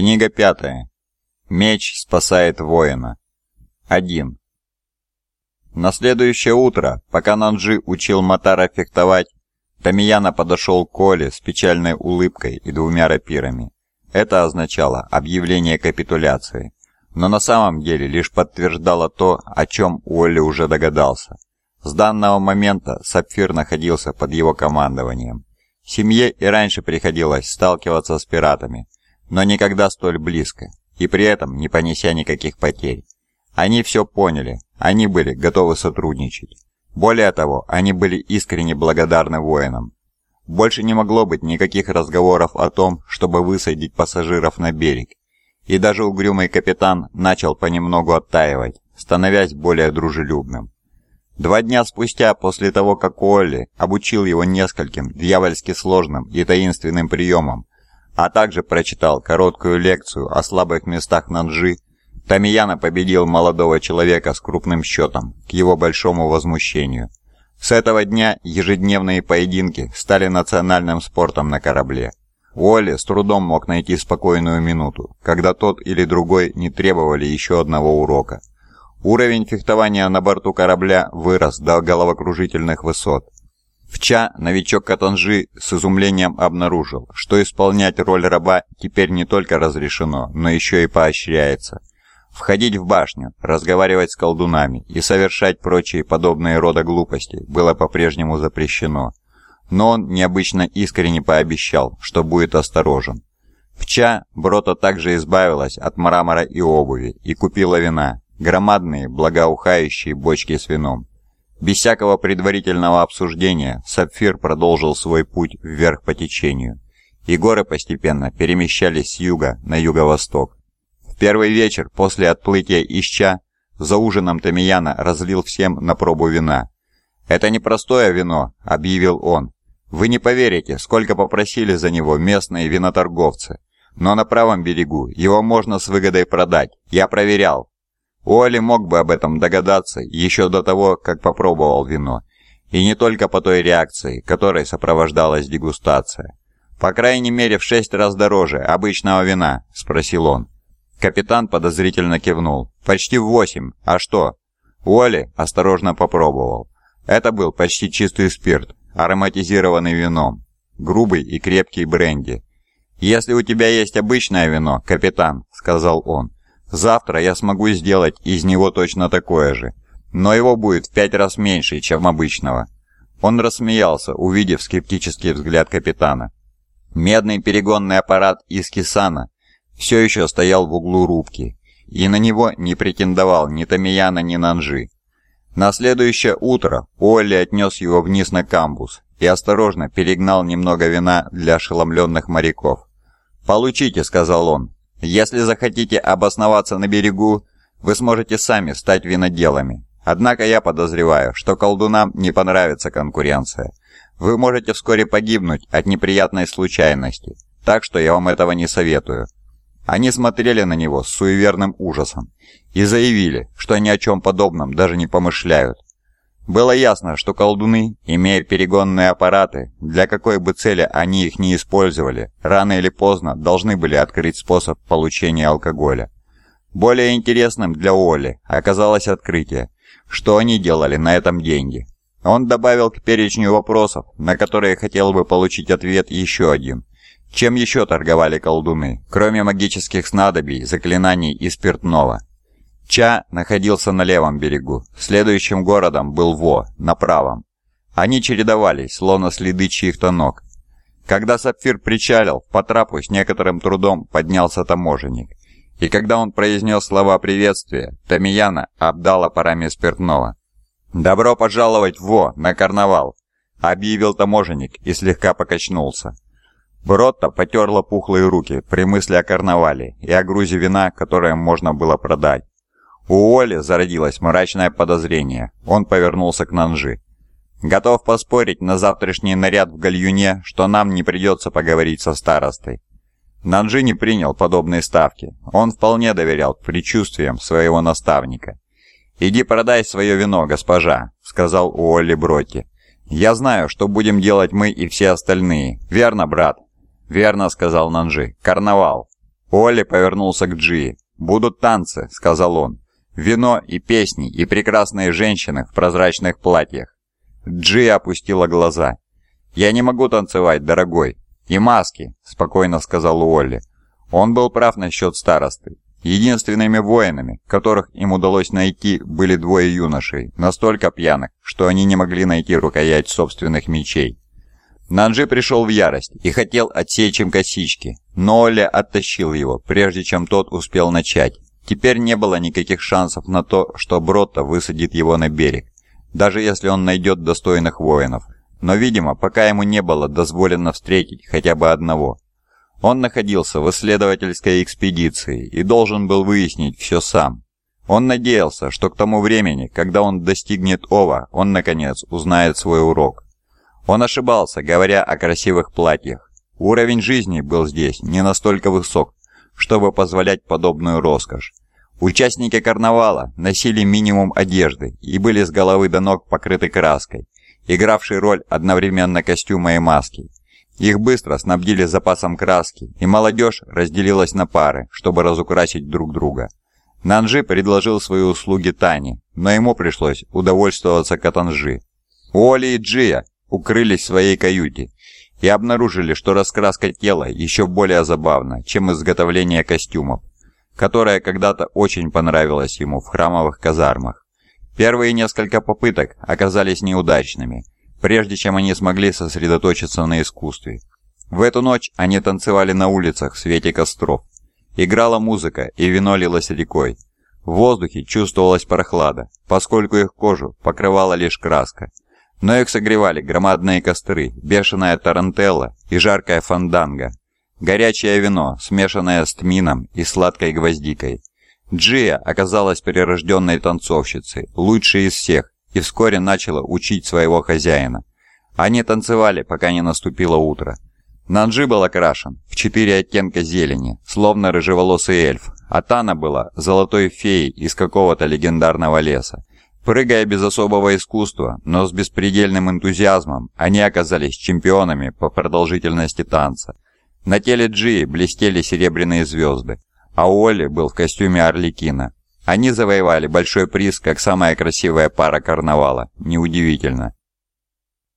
Книга пятая. Меч спасает воина. 1. На следующее утро, пока Нанджи учил Матара фехтовать, Тамияна подошел к Коле с печальной улыбкой и двумя рапирами. Это означало объявление капитуляции, но на самом деле лишь подтверждало то, о чем Уолли уже догадался. С данного момента Сапфир находился под его командованием. Семье и раньше приходилось сталкиваться с пиратами, но никогда столь близко, и при этом не понеся никаких потерь. Они все поняли, они были готовы сотрудничать. Более того, они были искренне благодарны воинам. Больше не могло быть никаких разговоров о том, чтобы высадить пассажиров на берег. И даже угрюмый капитан начал понемногу оттаивать, становясь более дружелюбным. Два дня спустя, после того, как Уолли обучил его нескольким дьявольски сложным и таинственным приемам, а также прочитал короткую лекцию о слабых местах Нанджи, Тамияна победил молодого человека с крупным счетом, к его большому возмущению. С этого дня ежедневные поединки стали национальным спортом на корабле. Уолли с трудом мог найти спокойную минуту, когда тот или другой не требовали еще одного урока. Уровень фехтования на борту корабля вырос до головокружительных высот – в Ча новичок Катанжи с изумлением обнаружил, что исполнять роль раба теперь не только разрешено, но еще и поощряется. Входить в башню, разговаривать с колдунами и совершать прочие подобные рода глупости было по-прежнему запрещено. Но он необычно искренне пообещал, что будет осторожен. В Ча Брота также избавилась от мрамора и обуви и купила вина, громадные благоухающие бочки с вином. Без всякого предварительного обсуждения Сапфир продолжил свой путь вверх по течению, и горы постепенно перемещались с юга на юго-восток. В первый вечер после отплытия из Ча за ужином Тамияна разлил всем на пробу вина. «Это не простое вино», — объявил он. «Вы не поверите, сколько попросили за него местные виноторговцы. Но на правом берегу его можно с выгодой продать. Я проверял. Уолли мог бы об этом догадаться еще до того, как попробовал вино, и не только по той реакции, которой сопровождалась дегустация. «По крайней мере в шесть раз дороже обычного вина», — спросил он. Капитан подозрительно кивнул. «Почти в восемь. А что?» Уолли осторожно попробовал. Это был почти чистый спирт, ароматизированный вином. Грубый и крепкий бренди. «Если у тебя есть обычное вино, капитан», — сказал он, Завтра я смогу сделать из него точно такое же, но его будет в пять раз меньше, чем обычного». Он рассмеялся, увидев скептический взгляд капитана. Медный перегонный аппарат из Кисана все еще стоял в углу рубки, и на него не претендовал ни Тамияна, ни Нанжи. На следующее утро Олли отнес его вниз на камбус и осторожно перегнал немного вина для ошеломленных моряков. «Получите», — сказал он, если захотите обосноваться на берегу, вы сможете сами стать виноделами. Однако я подозреваю, что колдунам не понравится конкуренция. Вы можете вскоре погибнуть от неприятной случайности, так что я вам этого не советую». Они смотрели на него с суеверным ужасом и заявили, что ни о чем подобном даже не помышляют. Было ясно, что колдуны, имея перегонные аппараты, для какой бы цели они их не использовали, рано или поздно должны были открыть способ получения алкоголя. Более интересным для Оли оказалось открытие, что они делали на этом деньги. Он добавил к перечню вопросов, на которые хотел бы получить ответ еще один. Чем еще торговали колдуны, кроме магических снадобий, заклинаний и спиртного? Ча находился на левом берегу, следующим городом был Во, на правом. Они чередовались, словно следы чьих-то ног. Когда Сапфир причалил, по трапу с некоторым трудом поднялся таможенник. И когда он произнес слова приветствия, Тамияна обдала парами спиртного. «Добро пожаловать в Во, на карнавал!» — объявил таможенник и слегка покачнулся. Бротта потерла пухлые руки при мысли о карнавале и о грузе вина, которое можно было продать. У Оли зародилось мрачное подозрение. Он повернулся к Нанжи. «Готов поспорить на завтрашний наряд в гальюне, что нам не придется поговорить со старостой». Нанжи не принял подобные ставки. Он вполне доверял предчувствиям своего наставника. «Иди продай свое вино, госпожа», — сказал Уолли Бротти. «Я знаю, что будем делать мы и все остальные. Верно, брат?» «Верно», — сказал Нанжи. «Карнавал». Оли повернулся к Джи. «Будут танцы», — сказал он. «Вино и песни, и прекрасные женщины в прозрачных платьях». Джи опустила глаза. «Я не могу танцевать, дорогой. И маски», — спокойно сказал Уолли. Он был прав насчет старосты. Единственными воинами, которых им удалось найти, были двое юношей, настолько пьяных, что они не могли найти рукоять собственных мечей. Нанджи пришел в ярость и хотел отсечь им косички, но Оля оттащил его, прежде чем тот успел начать. Теперь не было никаких шансов на то, что Бротто высадит его на берег, даже если он найдет достойных воинов. Но, видимо, пока ему не было дозволено встретить хотя бы одного – он находился в исследовательской экспедиции и должен был выяснить все сам. Он надеялся, что к тому времени, когда он достигнет Ова, он, наконец, узнает свой урок. Он ошибался, говоря о красивых платьях. Уровень жизни был здесь не настолько высок, чтобы позволять подобную роскошь. Участники карнавала носили минимум одежды и были с головы до ног покрыты краской, игравшей роль одновременно костюма и маски. Их быстро снабдили запасом краски, и молодежь разделилась на пары, чтобы разукрасить друг друга. Нанжи предложил свои услуги Тане, но ему пришлось удовольствоваться Катанжи. Уолли и Джия укрылись в своей каюте и обнаружили, что раскраска тела еще более забавна, чем изготовление костюмов, которое когда-то очень понравилось ему в храмовых казармах. Первые несколько попыток оказались неудачными – прежде чем они смогли сосредоточиться на искусстве. В эту ночь они танцевали на улицах в свете костров. Играла музыка, и вино лилось рекой. В воздухе чувствовалась прохлада, поскольку их кожу покрывала лишь краска. Но их согревали громадные костры, бешеная тарантелла и жаркая фанданга. Горячее вино, смешанное с тмином и сладкой гвоздикой. Джия оказалась перерожденной танцовщицей, лучшей из всех, и вскоре начала учить своего хозяина. Они танцевали, пока не наступило утро. Нанджи был окрашен в четыре оттенка зелени, словно рыжеволосый эльф, а Тана была золотой феей из какого-то легендарного леса. Прыгая без особого искусства, но с беспредельным энтузиазмом, они оказались чемпионами по продолжительности танца. На теле Джи блестели серебряные звезды, а Уолли был в костюме Орликина, они завоевали большой приз как самая красивая пара карнавала. Неудивительно.